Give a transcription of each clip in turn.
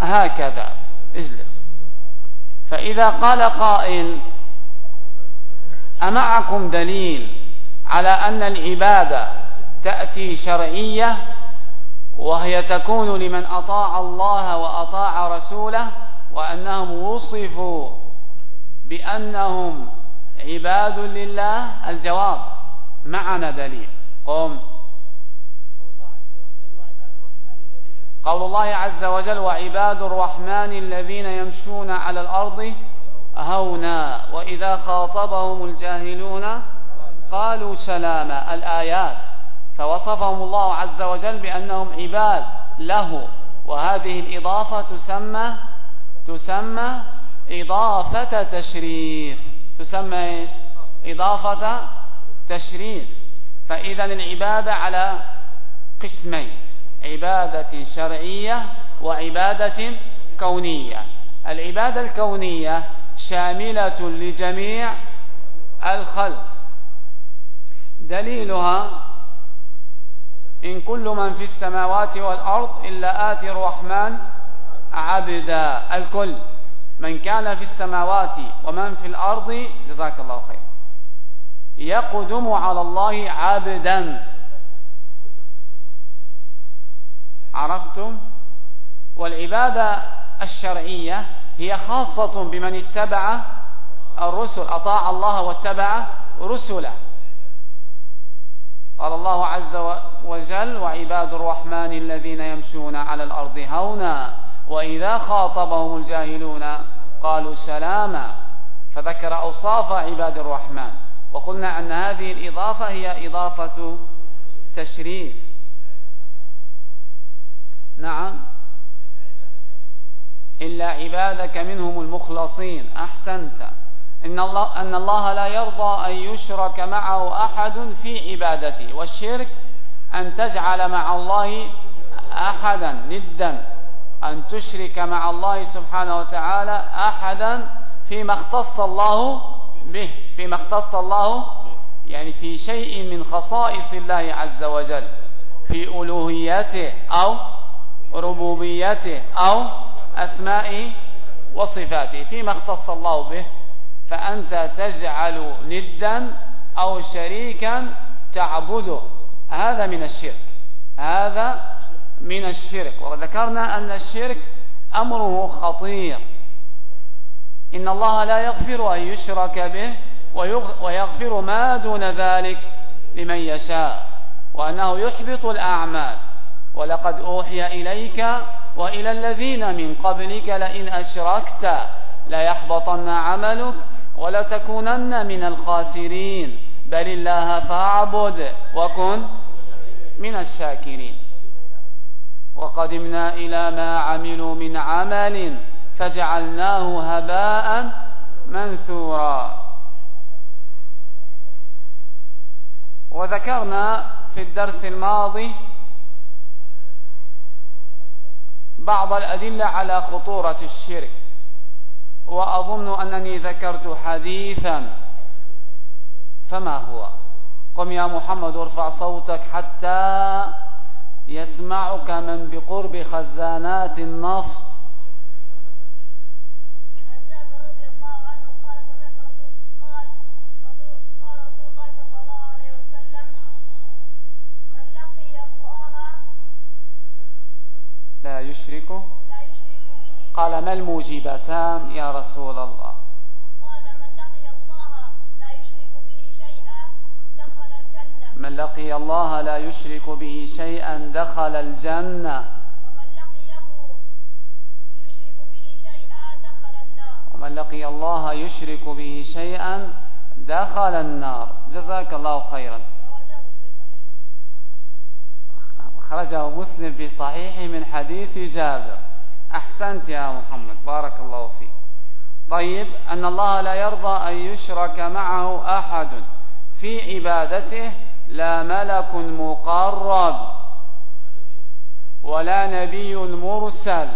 هكذا. اجلس. فإذا قال قائل أمعكم دليل على أن العبادة تأتي شرعية وهي تكون لمن أطاع الله وأطاع رسوله وأنهم وصفوا بأنهم عباد لله؟ الجواب معنا دليل. قم. قول الله عز وجل وعباد الرحمن الذين يمشون على الأرض هونا وإذا خاطبهم الجاهلون قالوا سلاما الآيات فوصفهم الله عز وجل بأنهم عباد له وهذه الإضافة تسمى تسمى إضافة تشريف تسمى إيش؟ إضافة تشريف فإذا العبادة على قسمين عبادة شرعية وعبادة كونية. العبادة الكونية شاملة لجميع الخلق. دليلها إن كل من في السماوات والأرض إلا آتي الرحمن عبدا. الكل. من كان في السماوات ومن في الأرض جزاك الله خير. يقدم على الله عبدا. عرفتم؟ والعبادة الشرعية هي خاصة بمن اتبع الرسل أطاع الله واتبع رسله. قال الله عز وجل وعباد الرحمن الذين يمشون على الأرض هونا وإذا خاطبهم الجاهلون قالوا سلاما فذكر أوصاف عباد الرحمن وقلنا أن هذه الإضافة هي إضافة تشريف. نعم. إلا عبادك منهم المخلصين. أحسنت. إن الله, أن الله لا يرضى أن يشرك معه أحد في عبادته. والشرك أن تجعل مع الله أحدا ندا. أن تشرك مع الله سبحانه وتعالى أحدا فيما اختص الله به. فيما اختص الله يعني في شيء من خصائص الله عز وجل. في ألوهيته أو ربوبيته أو أسمائه وصفاته. فيما اختص الله به فأنت تجعل ندا أو شريكا تعبده هذا من الشرك. هذا من الشرك. وذكرنا أن الشرك أمره خطير. إن الله لا يغفر أن يشرك به ويغفر ما دون ذلك لمن يشاء وأنه يحبط الأعمال. ولقد أوحي إليك وإلى الذين من قبلك لئن أشركت ليحبطن عملك ولتكونن من الخاسرين. بل الله فاعبد وكن من الشاكرين. وقدمنا إلى ما عملوا من عمل فجعلناه هباء منثورا. وذكرنا في الدرس الماضي بعض الأدلة على خطورة الشرك وأظن أنني ذكرت حديثا. فما هو؟ قم يا محمد ارفع صوتك حتى يسمعك من بقرب خزانات النفط. لا يشرك قال ما الموجبتان يا رسول الله؟ قال من لقي الله لا يشرك به شيئا دخل الجنة. من لقي الله لا يشرك به شيئا دخل الجنة. ومن لقيه يشرك به شيئا دخل النار. ومن لقي الله يشرك به شيئا دخل النار. جزاك الله خيرا. خرجه مسلم في صحيحه من حديث جابر. أحسنت يا محمد. بارك الله فيك. طيب أن الله لا يرضى أن يشرك معه أحد في عبادته لا ملك مقرب ولا نبي مرسل.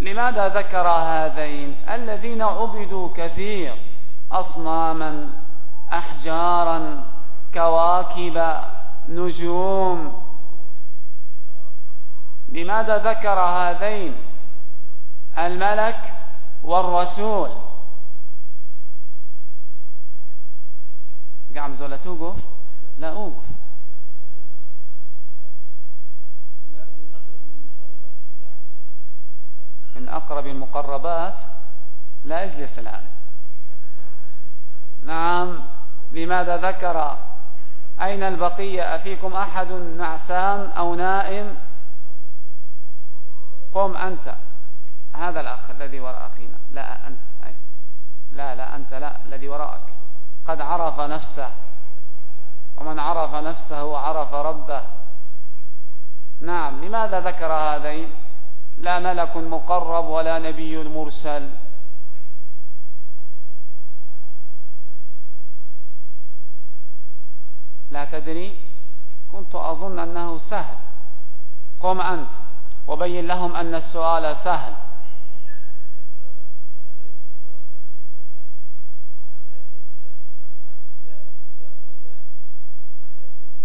لماذا ذكر هذين؟ الذين عبدوا كثير. أصناما أحجارا كواكب نجوم لماذا ذكر هذين؟ الملك والرسول. قام زولا توقف؟ لا أوقف. من أقرب المقربات لا اجلس الآن. نعم لماذا ذكر؟ أين البقية؟ أفيكم أحد نعسان أو نائم؟ قم أنت. هذا الأخ الذي وراء أخينا. لا أنت. أي. لا لا أنت لا الذي وراءك. قد عرف نفسه. ومن عرف نفسه عرف ربه. نعم لماذا ذكر هذين؟ لا ملك مقرب ولا نبي مرسل. لا تدري؟ كنت أظن أنه سهل. قم أنت. وبين لهم أن السؤال سهل.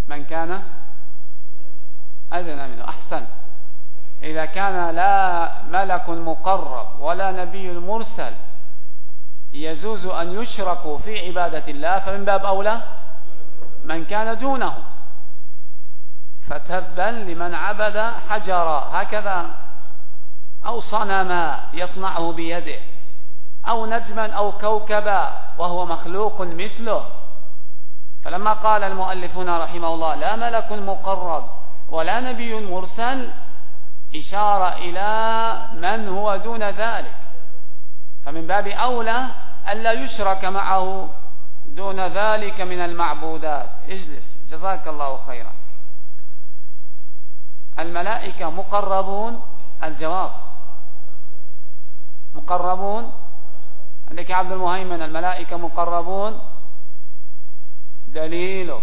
من كان؟ أذن منه. أحسن. إذا كان لا ملك مقرب ولا نبي مرسل يجوز أن يشركوا في عبادة الله فمن باب أولى من كان دونه. فتبا لمن عبد حجرا. هكذا أو صنما يصنعه بيده أو نجما أو كوكبا وهو مخلوق مثله. فلما قال المؤلفون رحمه الله لا ملك مقرب ولا نبي مرسل إشارة إلى من هو دون ذلك. فمن باب أولى ألا يشرك معه دون ذلك من المعبودات. اجلس. جزاك الله خيرا. الملائكة مقربون الجواب. مقربون. عندك عبد المهيمن الملائكة مقربون. دليله.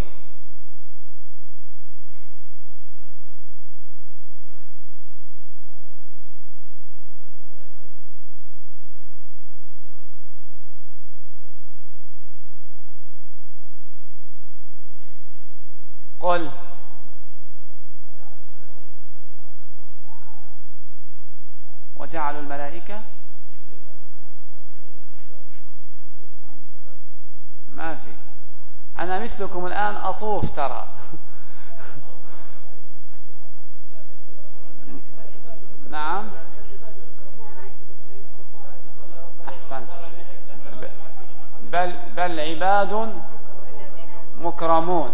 قل. وجعلوا الملائكة ما في. أنا مثلكم الآن أطوف ترى. نعم. أحسنت. بل, بل عباد مكرمون.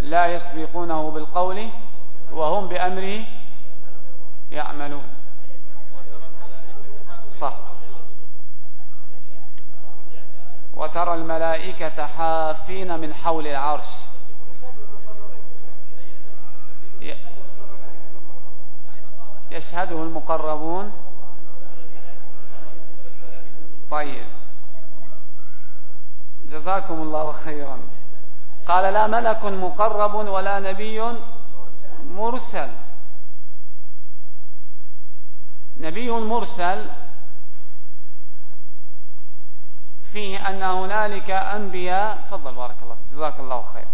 لا يسبقونه بالقول وهم بأمره يعملون. صح. وترى الملائكة حافين من حول العرش. يشهده المقربون. طيب. جزاكم الله خيرا. قال لا ملك مقرب ولا نبي مرسل. نبي مرسل فيه أن هنالك أنبياء. تفضل بارك الله فيك. جزاك الله خير.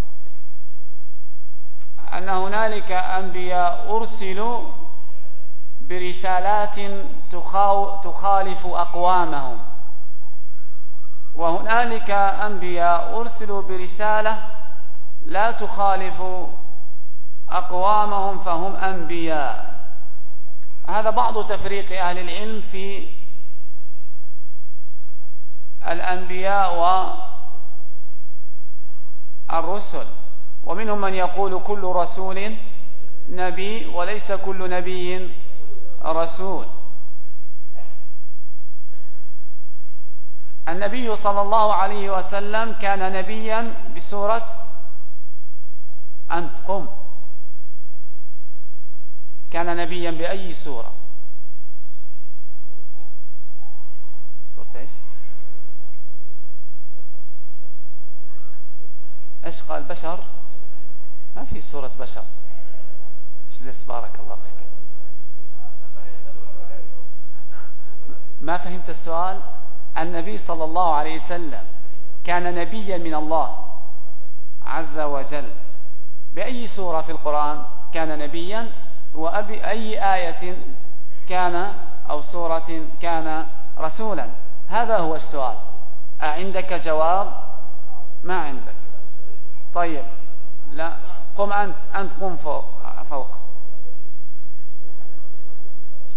أن هنالك أنبياء أرسلوا برسالات تخالف أقوامهم. وهنالك أنبياء أرسلوا برسالة لا تخالف أقوامهم فهم أنبياء. هذا بعض تفريق أهل العلم في الأنبياء والرسل. ومنهم من يقول كل رسول نبي وليس كل نبي رسول. النبي صلى الله عليه وسلم كان نبيا بسورة أنت قم كان نبيا بأي سورة؟ سورة إيش؟ إيش قال؟ بشر؟ ما في سورة بشر. اجلس بارك الله فيك. ما فهمت السؤال؟ النبي صلى الله عليه وسلم كان نبيا من الله عز وجل. بأي سورة في القرآن كان نبيا؟ وأي آية كان أو سورة كان رسولا؟ هذا هو السؤال. أعندك جواب؟ ما عندك. طيب. لا. قم أنت. أنت قم فوق. فوق.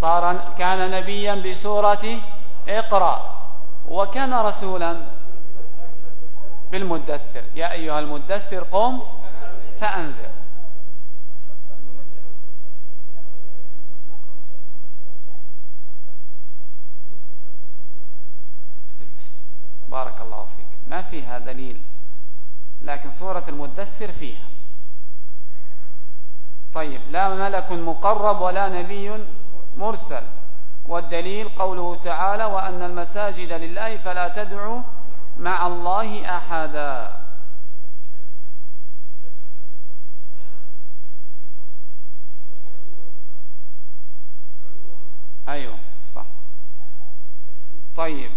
صار كان نبيا بسورة اقرأ. وكان رسولا بالمدثر. يا أيها المدثر قم فأنذر بارك الله فيك ما فيها دليل لكن سورة المدثر فيها. طيب لا ملك مقرب ولا نبي مرسل والدليل قوله تعالى وأن المساجد لله فلا تدعوا مع الله أحدا. أيوه صح. طيب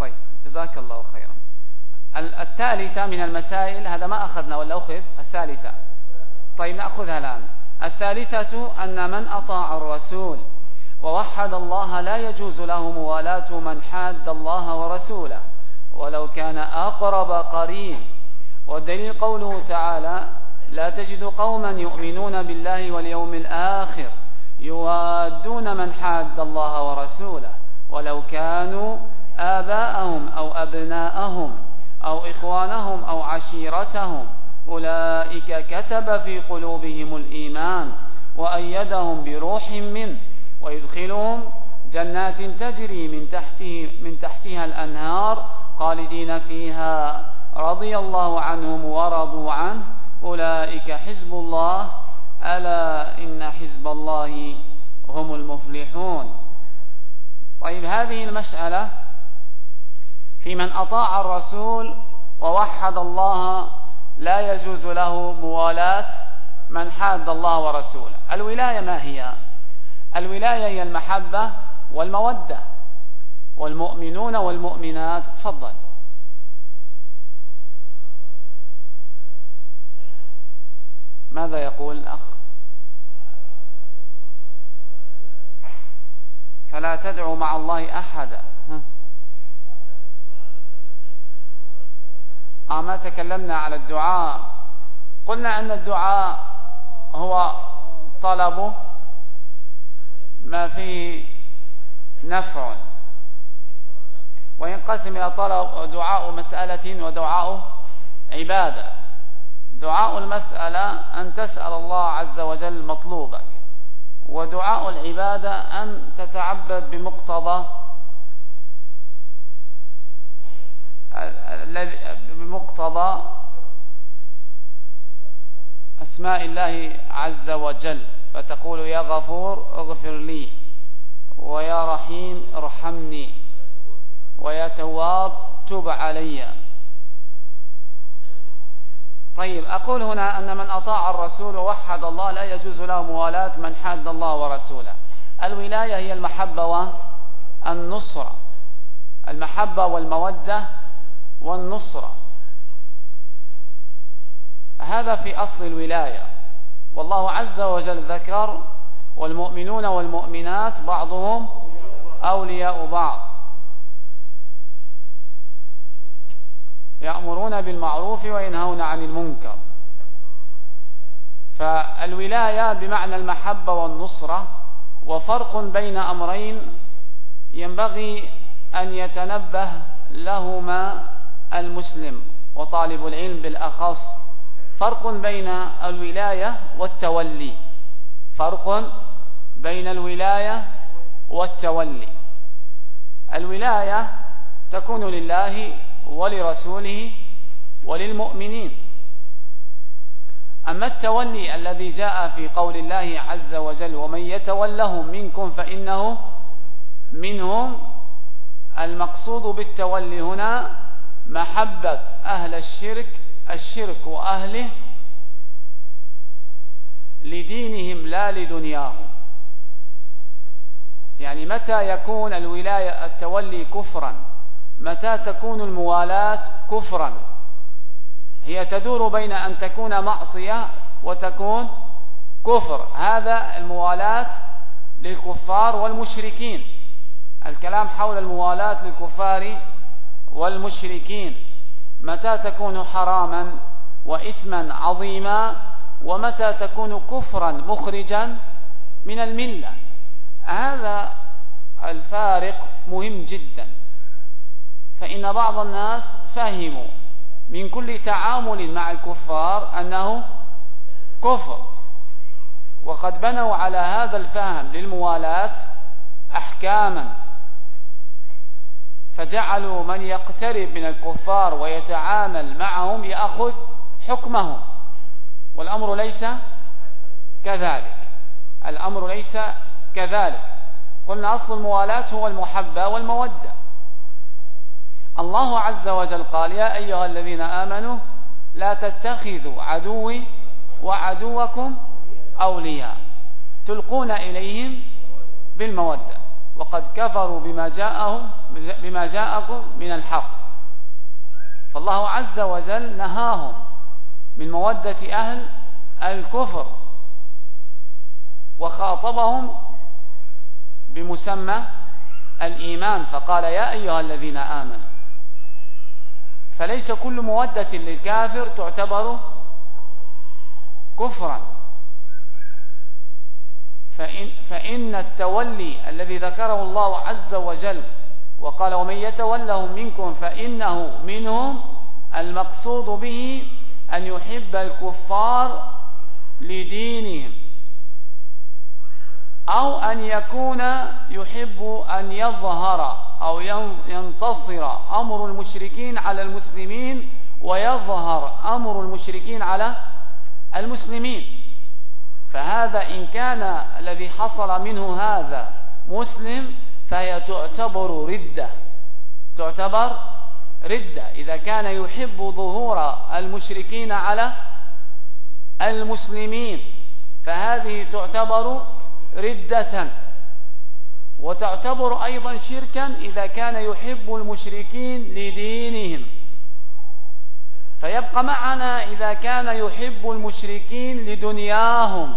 طيب جزاك الله خيرا. الثالثة من المسائل هذا ما أخذنا ولا أخذ؟ الثالثة. طيب نأخذها الآن. الثالثة أن من أطاع الرسول ووحد الله لا يجوز له موالاة من حاد الله ورسوله. ولو كان أقرب قرين. والدليل قوله تعالى لا تجد قوما يؤمنون بالله واليوم الآخر يوادون من حاد الله ورسوله. ولو كانوا آباءهم أو أبناءهم أو إخوانهم أو عشيرتهم. أولئك كتب في قلوبهم الإيمان وأيدهم بروح منه ويدخلهم جنات تجري من تحته من تحتها الأنهار خالدين فيها. رضي الله عنهم ورضوا عنه. أولئك حزب الله. ألا إن حزب الله هم المفلحون. طيب هذه المسألة في من أطاع الرسول ووحد الله لا يجوز له موالاة من حاد الله ورسوله. الولاية ما هي؟ الولاية هي المحبة والمودة. والمؤمنون والمؤمنات تفضل. ماذا يقول الأخ؟ فلا تدعوا مع الله أحدا. ما تكلمنا على الدعاء. قلنا أن الدعاء هو طلب ما فيه نفع. وينقسم إلى طلب دعاء مسألة ودعاء عبادة. دعاء المسألة أن تسأل الله عز وجل مطلوبك ودعاء العبادة أن تتعبد بمقتضى بمقتضى أسماء الله عز وجل فتقول يا غفور اغفر لي ويا رحيم ارحمني ويا تواب تب علي. طيب أقول هنا أن من أطاع الرسول ووحد الله لا يجوز له موالاة من حاد الله ورسوله. الولاية هي المحبة والنصرة. المحبة والمودة والنصرة. هذا في أصل الولاية. والله عز وجل ذكر والمؤمنون والمؤمنات بعضهم أولياء بعض. يأمرون بالمعروف وينهون عن المنكر. فالولاية بمعنى المحبة والنصرة وفرق بين أمرين ينبغي أن يتنبه لهما المسلم وطالب العلم بالأخص فرق بين الولاية والتولي. فرق بين الولاية والتولي. الولاية تكون لله ولرسوله وللمؤمنين. أما التولي الذي جاء في قول الله عز وجل ومن يتولهم منكم فإنه منهم المقصود بالتولي هنا محبة أهل الشرك الشرك وأهله لدينهم لا لدنياهم. يعني متى يكون الولاية التولي كفرا؟ متى تكون الموالاة كفرا؟ هي تدور بين أن تكون معصية وتكون كفر. هذا الموالاة للكفار والمشركين. الكلام حول الموالاة للكفار والمشركين. متى تكون حراما وإثما عظيما ومتى تكون كفرا مخرجا من الملة. هذا الفارق مهم جدا. فإن بعض الناس فهموا من كل تعامل مع الكفار أنه كفر. وقد بنوا على هذا الفهم للموالاة أحكاما. فجعلوا من يقترب من الكفار ويتعامل معهم يأخذ حكمهم. والأمر ليس كذلك. الأمر ليس كذلك. قلنا أصل الموالاة هو المحبة والمودة. الله عز وجل قال يا أيها الذين آمنوا لا تتخذوا عدوي وعدوكم أولياء. تلقون إليهم بالمودة. وقد كفروا بما جاءهم بما جاءكم من الحق. فالله عز وجل نهاهم من مودة أهل الكفر وخاطبهم بمسمى الإيمان. فقال يا أيها الذين آمنوا فليس كل مودة للكافر تعتبر كفرا. فإن, فإن التولي الذي ذكره الله عز وجل وقال ومن يتولهم منكم فإنه منهم المقصود به أن يحب الكفار لدينهم أو أن يكون يحب أن يظهر أو ينتصر أمر المشركين على المسلمين ويظهر أمر المشركين على المسلمين. فهذا إن كان الذي حصل منه هذا مسلم فهي تعتبر ردة. تعتبر ردة. إذا كان يحب ظهور المشركين على المسلمين فهذه تعتبر ردة. وتعتبر أيضا شركا إذا كان يحب المشركين لدينهم. فيبقى معنا إذا كان يحب المشركين لدنياهم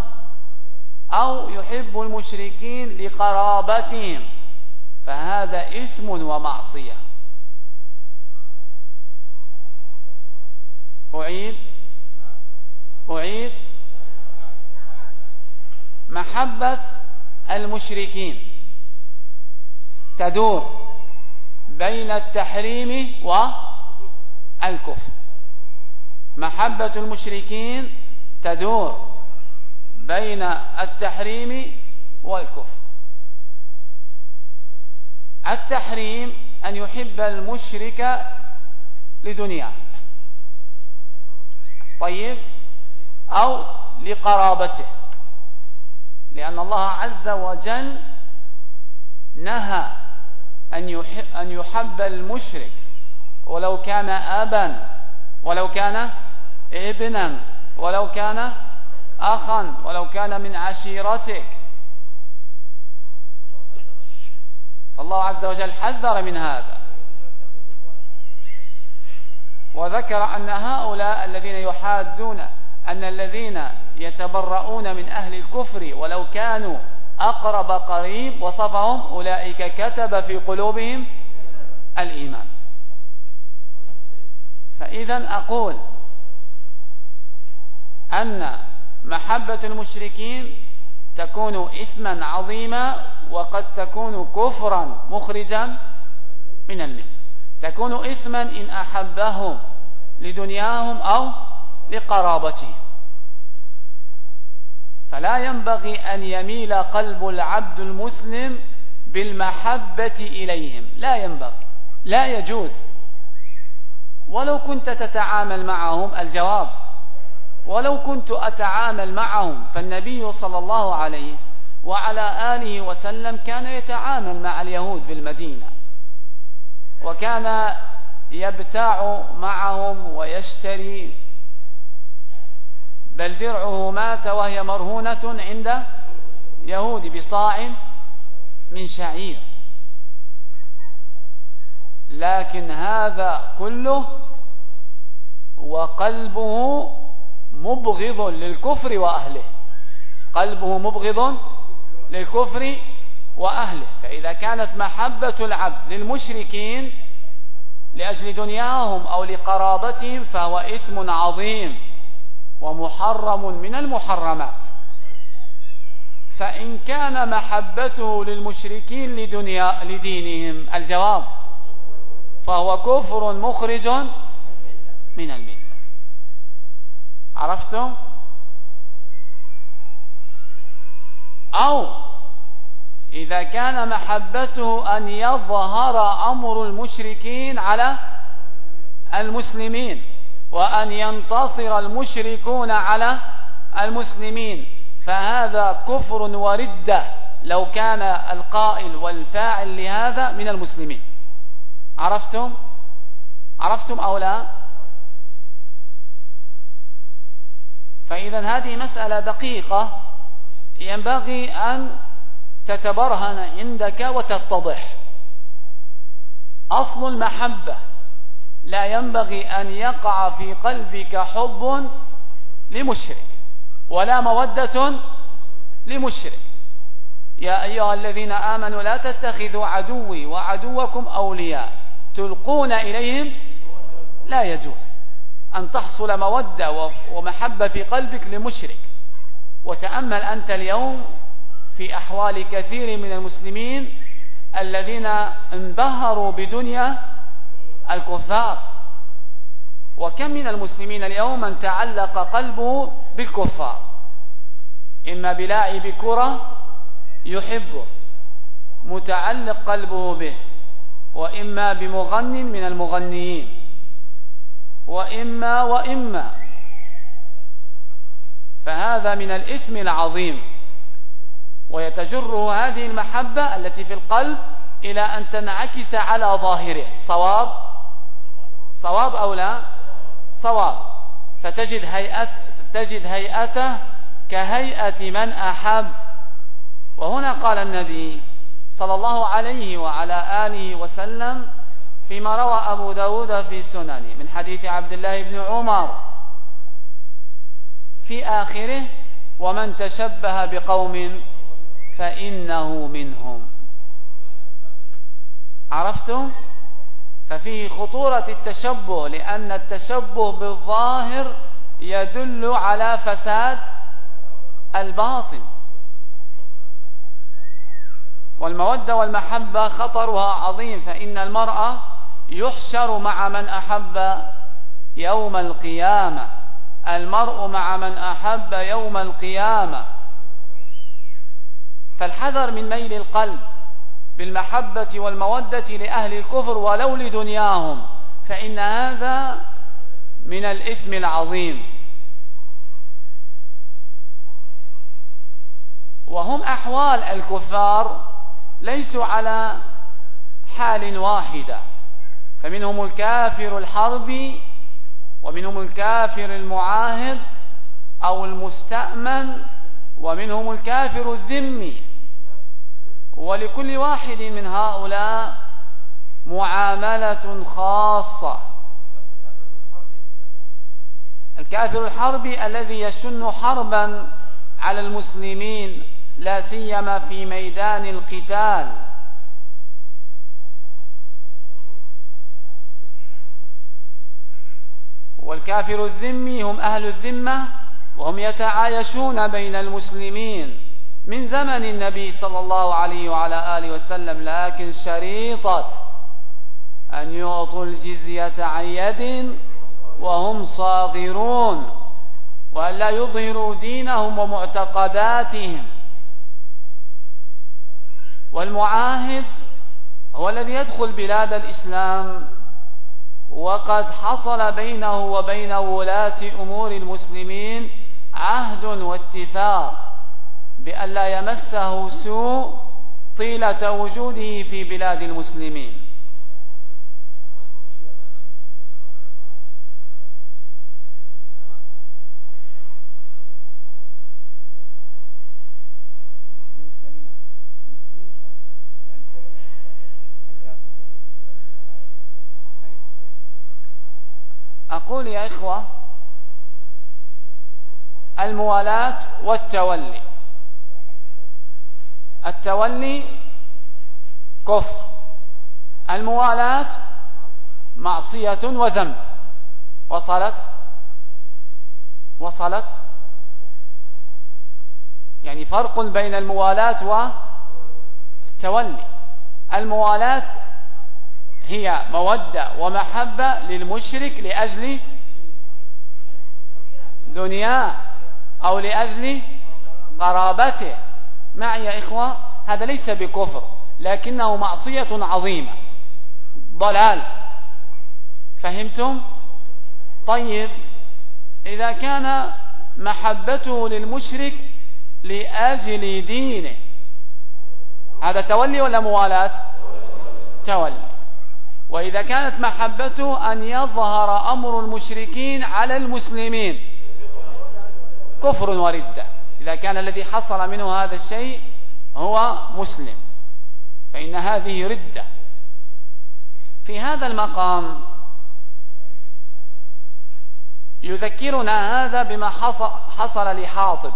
أو يحب المشركين لقرابتهم فهذا إثم ومعصية. أعيد؟ أعيد؟ محبة المشركين تدور بين التحريم والكفر. محبة المشركين تدور بين التحريم والكفر. التحريم أن يحب المشرك لدنياه. طيب؟ أو لقرابته. لأن الله عز وجل نهى أن يحب, أن يحب المشرك. ولو كان أبا ولو كان ابنا ولو كان أخا ولو كان من عشيرتك. الله عز وجل حذر من هذا. وذكر أن هؤلاء الذين يحادون أن الذين يتبرؤون من أهل الكفر ولو كانوا أقرب قريب وصفهم أولئك كتب في قلوبهم الإيمان. فإذا أقول أن محبة المشركين تكون إثما عظيما وقد تكون كفرا مخرجا من الملة. تكون إثما إن أحبهم لدنياهم أو لقرابتهم. فلا ينبغي أن يميل قلب العبد المسلم بالمحبة إليهم. لا ينبغي. لا يجوز. ولو كنت تتعامل معهم الجواب ولو كنت أتعامل معهم فالنبي صلى الله عليه وعلى آله وسلم كان يتعامل مع اليهود بالمدينة وكان يبتاع معهم ويشتري بل درعه مات وهي مرهونة عند يهود بصاع من شعير. لكن هذا كله وقلبه مبغض للكفر وأهله. قلبه مبغض للكفر وأهله. فإذا كانت محبة العبد للمشركين لأجل دنياهم أو لقرابتهم فهو إثم عظيم ومحرم من المحرمات. فإن كان محبته للمشركين لدنيا لدينهم الجواب فهو كفر مخرج من الملة. عرفتم؟ أو إذا كان محبته أن يظهر أمر المشركين على المسلمين وأن ينتصر المشركون على المسلمين فهذا كفر وردة لو كان القائل والفاعل لهذا من المسلمين. عرفتم؟ عرفتم أو لا؟ فإذا هذه مسألة دقيقة ينبغي أن تتبرهن عندك وتتضح. أصل المحبة لا ينبغي أن يقع في قلبك حب لمشرك ولا مودة لمشرك. يا أيها الذين آمنوا لا تتخذوا عدوي وعدوكم أولياء تلقون إليهم لا يجوز. أن تحصل مودة ومحبة في قلبك لمشرك. وتأمل أنت اليوم في أحوال كثير من المسلمين الذين انبهروا بدنيا الكفار. وكم من المسلمين اليوم من تعلق قلبه بالكفار. إما بلاعب كرة يحبه متعلق قلبه به وإما بمغن من المغنيين. وإما وإما. فهذا من الإثم العظيم. ويتجره هذه المحبة التي في القلب إلى أن تنعكس على ظاهره. صواب؟ صواب أو لا؟ صواب. فتجد هيئة تجد هيئته كهيئة من أحب. وهنا قال النبي صلى الله عليه وعلى آله وسلم فيما روى أبو داود في سننه من حديث عبد الله بن عمر. في آخره ومن تشبه بقوم فإنه منهم. عرفتم؟ ففيه خطورة التشبه لأن التشبه بالظاهر يدل على فساد الباطن. والمودة والمحبة خطرها عظيم فإن المرأة يحشر مع من أحب يوم القيامة. المرء مع من أحب يوم القيامة. فالحذر من ميل القلب بالمحبة والمودة لأهل الكفر ولو لدنياهم فإن هذا من الإثم العظيم. وهم أحوال الكفار ليسوا على حال واحدة. فمنهم الكافر الحربي ومنهم الكافر المعاهد أو المستأمن ومنهم الكافر الذمي ولكل واحد من هؤلاء معاملة خاصة. الكافر الحربي الذي يشن حربا على المسلمين لا سيما في ميدان القتال. والكافر الذمي هم أهل الذمة وهم يتعايشون بين المسلمين من زمن النبي صلى الله عليه وعلى آله وسلم لكن شريطة أن يعطوا الجزية عن يد وهم صاغرون وأن لا يظهروا دينهم ومعتقداتهم. والمعاهد هو الذي يدخل بلاد الإسلام وقد حصل بينه وبين ولاة أمور المسلمين عهد واتفاق بأن لا يمسه سوء طيلة وجوده في بلاد المسلمين. أقول يا إخوة الموالاة والتولي. التولي كفر الموالاة معصية وذنب. وصلت؟ وصلت؟ يعني فرق بين الموالاة والتولي. الموالاة هي مودة ومحبة للمشرك لأجل دنياه أو لأجل قرابته معي يا إخوة هذا ليس بكفر لكنه معصية عظيمة. ضلال. فهمتم؟ طيب إذا كان محبته للمشرك لأجل دينه هذا تولي ولا موالاة؟ تولي. وإذا كانت محبته أن يظهر أمر المشركين على المسلمين. كفر وردة. إذا كان الذي حصل منه هذا الشيء هو مسلم. فإن هذه ردة. في هذا المقام يذكرنا هذا بما حصل لحاطب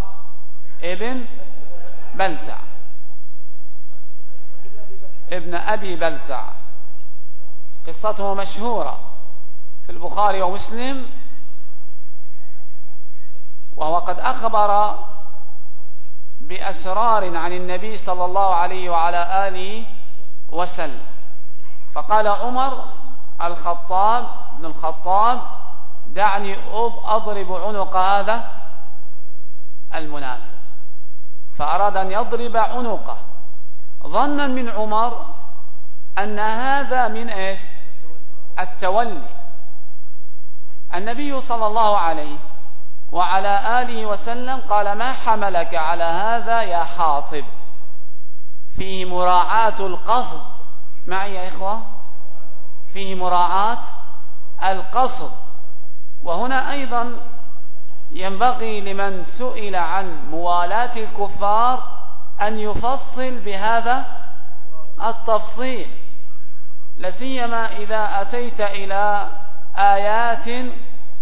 ابن بلتع. ابن أبي بلتع. قصته مشهورة في البخاري ومسلم وهو قد أخبر بأسرار عن النبي صلى الله عليه وعلى آله وسلم. فقال عمر الخطاب بن الخطاب دعني أضرب عنق هذا المنافق. فأراد أن يضرب عنقه. ظنا من عمر أن هذا من إيش؟ التولي. النبي صلى الله عليه وعلى آله وسلم قال ما حملك على هذا يا حاطب؟ فيه مراعاة القصد. معي يا إخوة. فيه مراعاة القصد. وهنا أيضا ينبغي لمن سئل عن موالاة الكفار أن يفصل بهذا التفصيل. لسيما إذا أتيت إلى آيات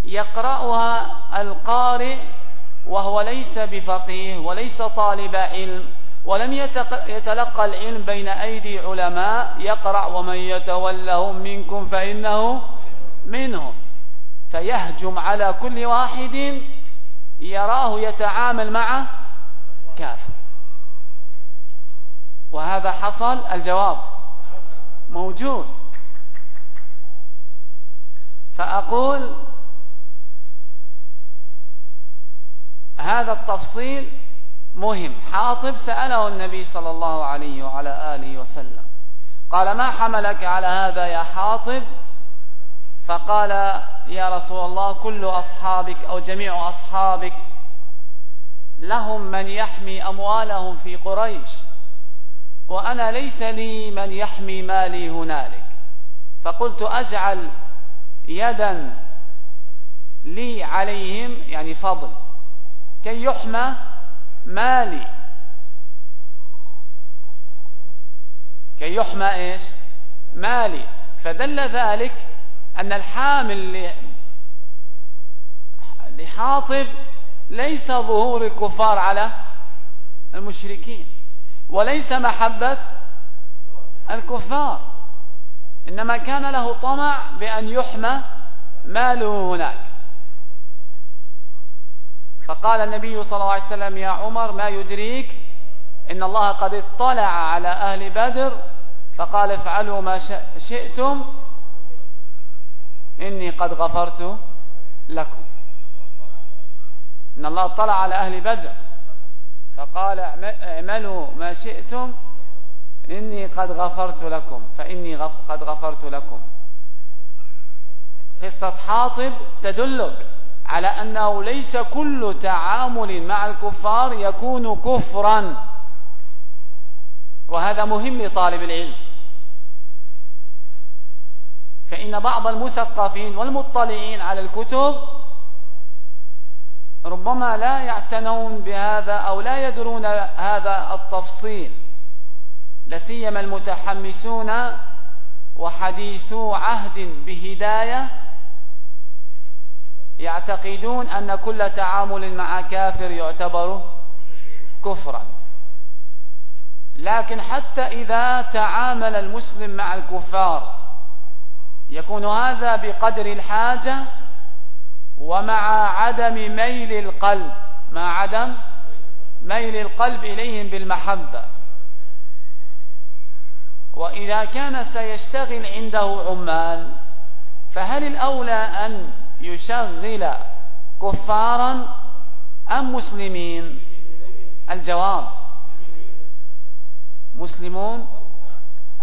يقرأها القارئ وهو ليس بفقيه وليس طالب علم ولم يتلقى العلم بين أيدي علماء يقرأ ومن يتولهم منكم فإنه منهم فيهجم على كل واحد يراه يتعامل مع كافر. وهذا حصل الجواب. موجود. فأقول هذا التفصيل مهم. حاطب سأله النبي صلى الله عليه وعلى آله وسلم. قال ما حملك على هذا يا حاطب؟ فقال يا رسول الله كل أصحابك أو جميع أصحابك لهم من يحمي أموالهم في قريش. وأنا ليس لي من يحمي مالي هنالك. فقلت أجعل يدا لي عليهم يعني فضل كي يحمى مالي. كي يحمى إيش؟ مالي. فدل ذلك أن الحامل لحاطب ليس ظهور الكفار على المشركين. وليس محبة الكفار. إنما كان له طمع بأن يحمى ماله هناك. فقال النبي صلى الله عليه وسلم يا عمر ما يدريك؟ إن الله قد اطلع على أهل بدر فقال افعلوا ما شئتم إني قد غفرت لكم. إن الله اطلع على أهل بدر. فقال اعملوا ما شئتم إني قد غفرت لكم فإني قد غفرت لكم. قصة حاطب تدلك على أنه ليس كل تعامل مع الكفار يكون كفرا. وهذا مهم لطالب العلم. فإن بعض المثقفين والمطلعين على الكتب ربما لا يعتنون بهذا أو لا يدرون هذا التفصيل. لسيما المتحمسون وحديثو عهد بهداية يعتقدون أن كل تعامل مع كافر يعتبر كفرا. لكن حتى إذا تعامل المسلم مع الكفار يكون هذا بقدر الحاجة ومع عدم ميل القلب مع عدم ميل القلب إليهم بالمحبة. وإذا كان سيشتغل عنده عمال فهل الأولى أن يشغل كفارا أم مسلمين؟ الجواب مسلمون.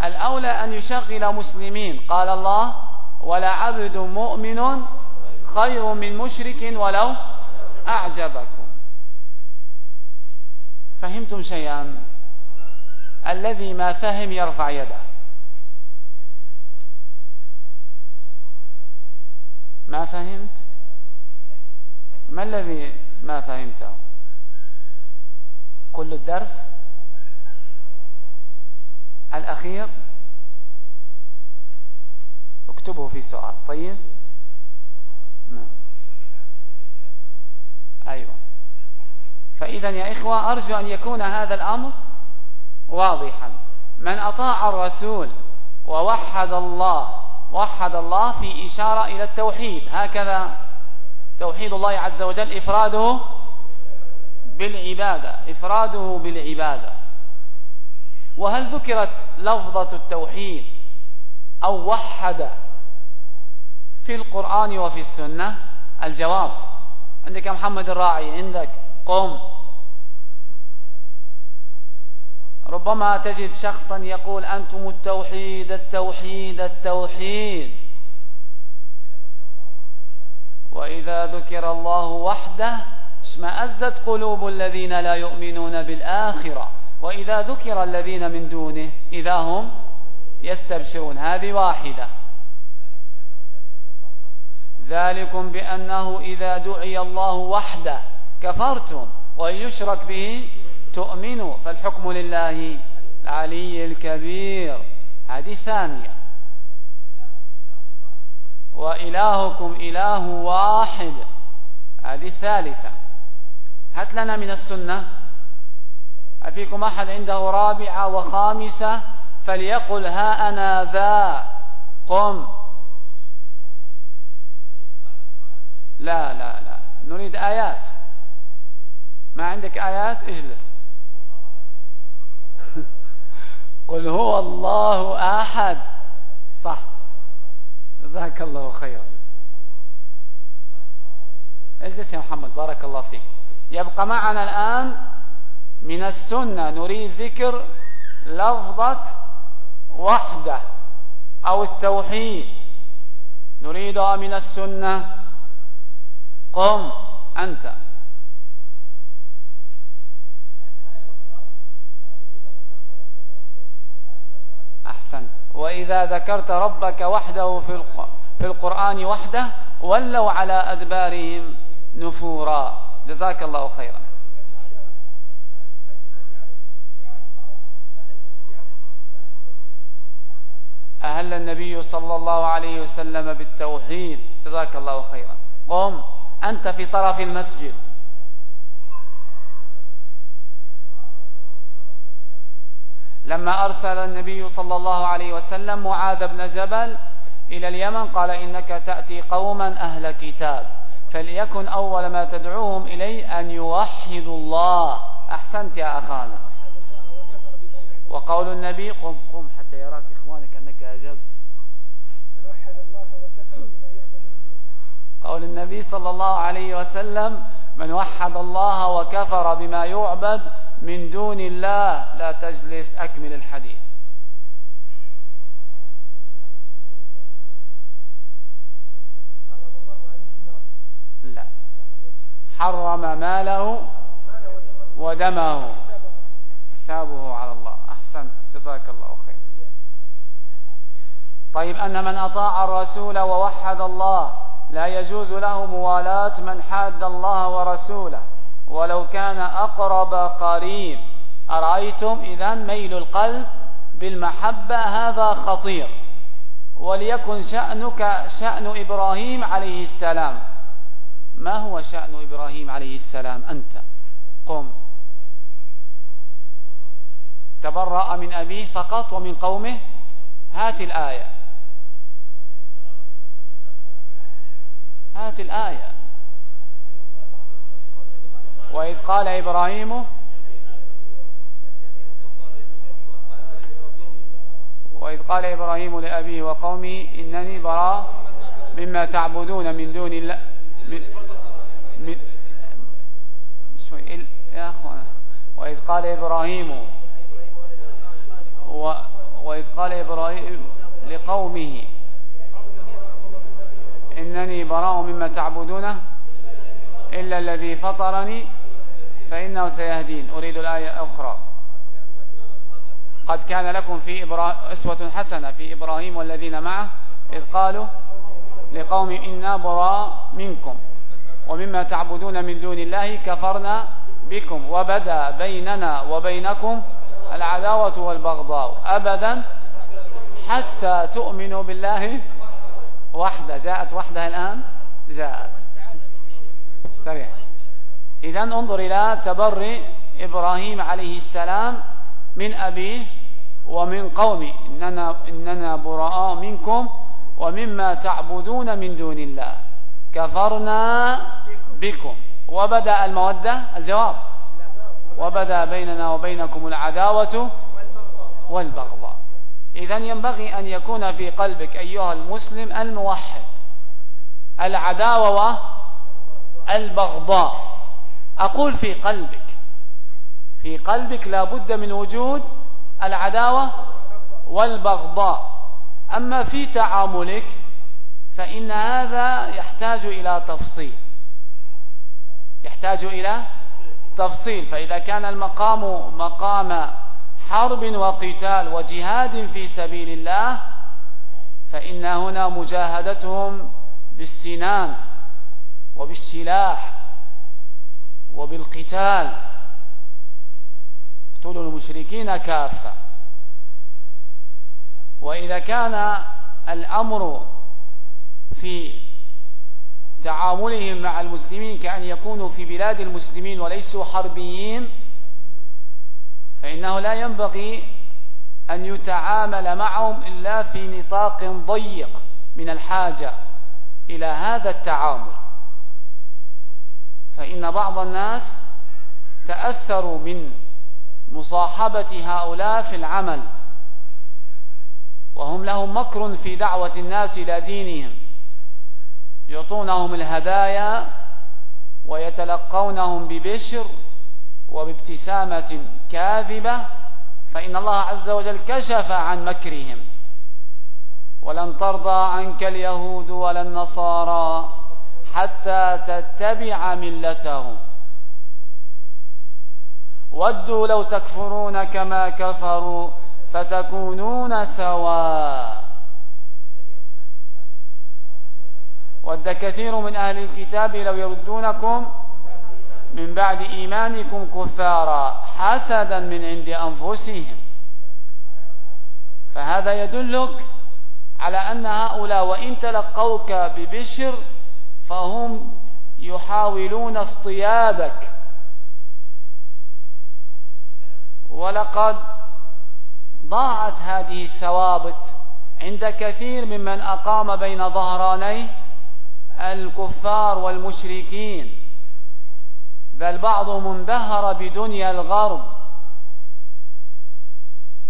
الأولى أن يشغل مسلمين. قال الله ولا عبد مؤمن خير من مشرك ولو أعجبكم. فهمتم شيئا؟ الذي ما فهم يرفع يده. ما فهمت؟ ما الذي ما فهمته؟ كل الدرس؟ الأخير؟ اكتبه في سؤال. طيب. أيوة. فإذا يا إخوة أرجو أن يكون هذا الأمر واضحا. من أطاع الرسول ووحد الله وحد الله في إشارة إلى التوحيد. هكذا توحيد الله عز وجل إفراده بالعبادة إفراده بالعبادة. وهل ذكرت لفظة التوحيد أو وحد في القرآن وفي السنة الجواب. عندك يا محمد الراعي؟ عندك. قم. ربما تجد شخصا يقول أنتم التوحيد التوحيد التوحيد. وإذا ذكر الله وحده اشمأزت قلوب الذين لا يؤمنون بالآخرة. وإذا ذكر الذين من دونه إذا هم يستبشرون. هذه واحدة. ذلكم بأنه إذا دعي الله وحده كفرتم وإن يشرك به تؤمنوا فالحكم لله العلي الكبير. هذه ثانية. وإلهكم إله واحد. هذه ثالثة هات لنا من السنة. أفيكم أحد عنده رابعة وخامسة؟ فليقل ها أنا ذا. قم. لا لا لا. نريد آيات. ما عندك آيات؟ اجلس. قل هو الله أحد. صح. جزاك الله خيرا. اجلس يا محمد. بارك الله فيك. يبقى معنا الآن من السنة. نريد ذكر لفظة وحدة أو التوحيد. نريدها من السنة. قم أنت. أحسنت. وإذا ذكرت ربك وحده في القرآن وحده ولوا على أدبارهم نفورا. جزاك الله خيرا. أهل النبي صلى الله عليه وسلم بالتوحيد. جزاك الله خيرا. قم أنت في طرف المسجد. لما أرسل النبي صلى الله عليه وسلم معاذ بن جبل إلى اليمن قال إنك تأتي قوما أهل كتاب فليكن أول ما تدعوهم إليه أن يوحدوا الله. أحسنت يا أخانا. وقول النبي قم قم حتى يراك إخوانك أنك أجبت. قول النبي صلى الله عليه وسلم من وحد الله وكفر بما يعبد من دون الله لا تجلس. أكمل الحديث. لا. حرم ماله ودمه. حسابه على الله. أحسنت. جزاك الله خير. طيب أن من أطاع الرسول ووحد الله لا يجوز له موالاة من حاد الله ورسوله. ولو كان أقرب قريب. أرأيتم إذا ميل القلب بالمحبة هذا خطير. وليكن شأنك شأن إبراهيم عليه السلام. ما هو شأن إبراهيم عليه السلام؟ أنت. قم. تبرأ من أبيه فقط ومن قومه؟ هات الآية. هات الآية. وإذ قال إبراهيم وإذ قال إبراهيم لأبيه وقومه إنني براء مما تعبدون من دون الله من من يا أخوانا وإذ قال إبراهيم و وإذ قال إبراهيم لقومه إنني براء مما تعبدونه إلا الذي فطرني فإنه سيهدين. أريد الآية أخرى قد كان لكم في إبرا... أسوة حسنة في إبراهيم والذين معه إذ قالوا لقوم إنا براء منكم ومما تعبدون من دون الله كفرنا بكم. وبدا بيننا وبينكم العداوة والبغضاء أبدا حتى تؤمنوا بالله وحده جاءت وحدها الآن جاءت. استريح. إذا انظر إلى تبرئ إبراهيم عليه السلام من أبيه ومن قومه. إننا, إننا براء منكم ومما تعبدون من دون الله. كفرنا بكم. وبدأ المودة؟ الجواب. وبدأ بيننا وبينكم العداوة والبغضاء. إذا ينبغي أن يكون في قلبك أيها المسلم الموحد العداوة والبغضاء. أقول في قلبك في قلبك لا بد من وجود العداوة والبغضاء. أما في تعاملك فإن هذا يحتاج إلى تفصيل. يحتاج إلى تفصيل. فإذا كان المقام مقام حرب وقتال وجهاد في سبيل الله فإن هنا مجاهدتهم بالسنان وبالسلاح وبالقتال. اقتلوا المشركين كافة. وإذا كان الأمر في تعاملهم مع المسلمين كأن يكونوا في بلاد المسلمين وليسوا حربيين فإنه لا ينبغي أن يتعامل معهم إلا في نطاق ضيق من الحاجة إلى هذا التعامل. فإن بعض الناس تأثروا من مصاحبة هؤلاء في العمل وهم لهم مكر في دعوة الناس إلى دينهم يعطونهم الهدايا ويتلقونهم ببشر وبابتسامة كاذبة فإن الله عز وجل كشف عن مكرهم. ولن ترضى عنك اليهود ولا النصارى حتى تتبع ملتهم. ودوا لو تكفرون كما كفروا فتكونون سواء. ود كثير من أهل الكتاب لو يردونكم من بعد إيمانكم كفارا حسدا من عند أنفسهم. فهذا يدلك على أن هؤلاء وإن تلقوك ببشر فهم يحاولون اصطيادك. ولقد ضاعت هذه الثوابت عند كثير ممن أقام بين ظهراني الكفار والمشركين. بل بعضهم انبهر بدنيا الغرب.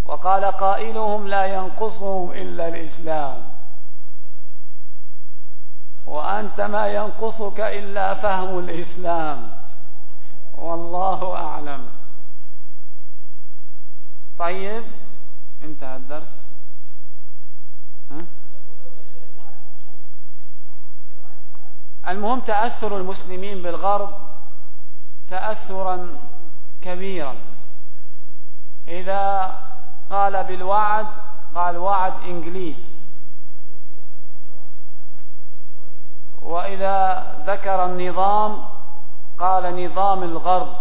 وقال قائلهم لا ينقصهم إلا الإسلام. وأنت ما ينقصك إلا فهم الإسلام. والله أعلم. طيب انتهى الدرس. ها؟ المهم تأثر المسلمين بالغرب. تأثرا كبيرا. إذا قال بالوعد قال وعد إنجليز. وإذا ذكر النظام قال نظام الغرب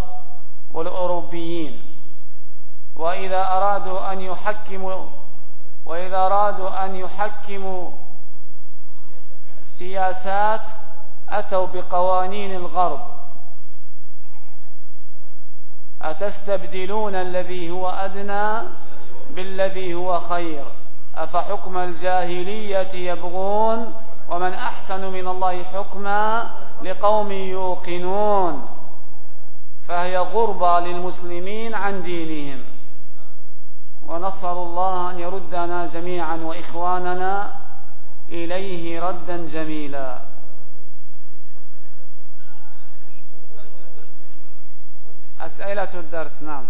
والأوروبيين. وإذا أرادوا أن يحكموا وإذا أرادوا أن يحكموا سياسات أتوا بقوانين الغرب. أتستبدلون الذي هو أدنى بالذي هو خير؟ أفحكم الجاهلية يبغون ومن أحسن من الله حكما لقوم يوقنون؟ فهي غربة للمسلمين عن دينهم. ونسأل الله أن يردنا جميعا وإخواننا إليه ردا جميلا. أسئلة الدرس نعم.